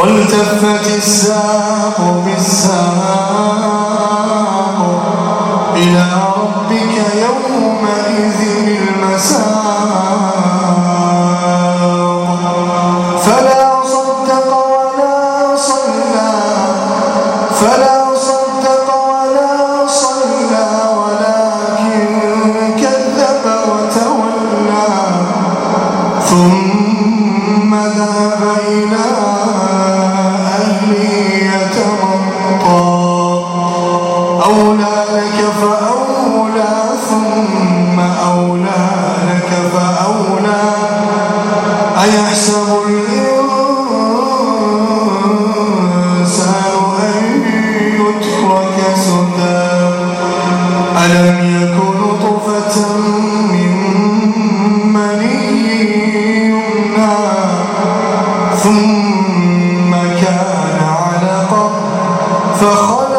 والتفت الساق بالساق إلى ربك يومئذ المساق. فلا صدق ولا صلى فلا أيحسب الإنسان أن يترك سدى. ألم يكن طفة من مني يمنى ثم كان علقا فخلق